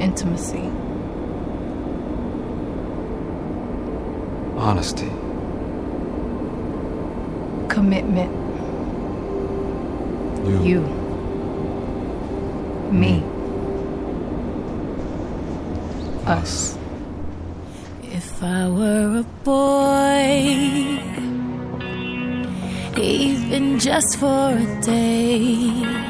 intimacy. Honesty. Commitment. You. You. Me. Us. If I were a boy, even just for a day,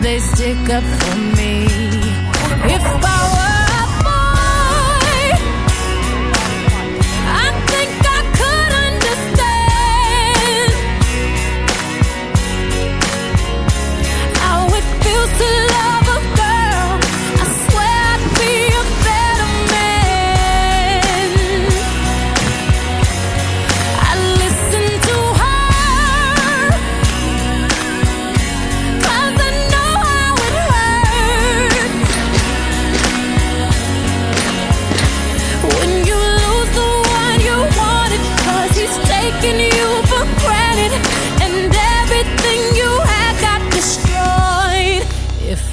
They stick up for me. If I were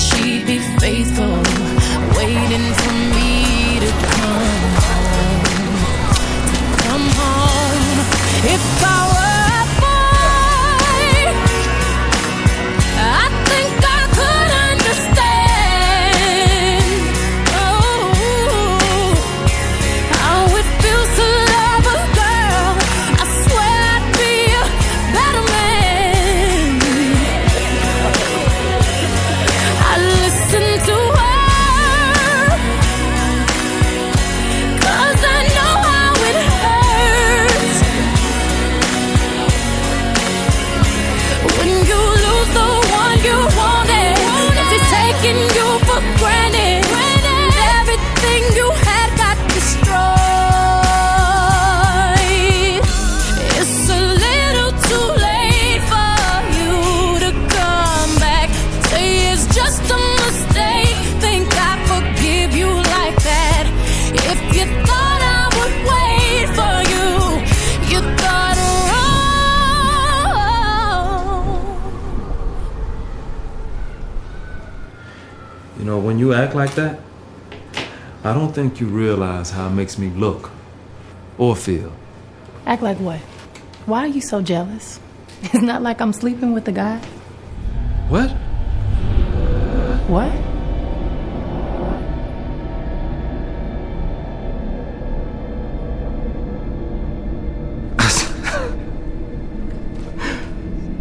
She'd be faithful, waiting for me Cause it's taking you Know, when you act like that, I don't think you realize how it makes me look or feel. Act like what? Why are you so jealous? It's not like I'm sleeping with the guy. What? What?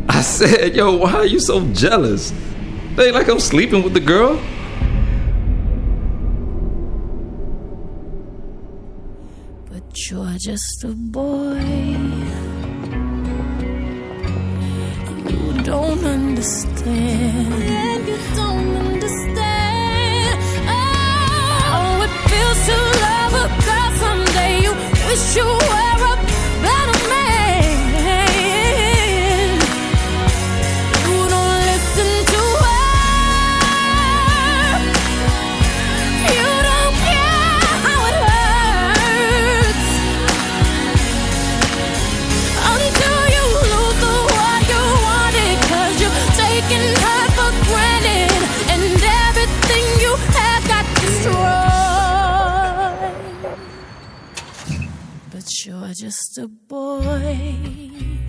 I said, yo, why are you so jealous? Ain't like I'm sleeping with the girl. But you're just a boy. You don't understand. just a boy.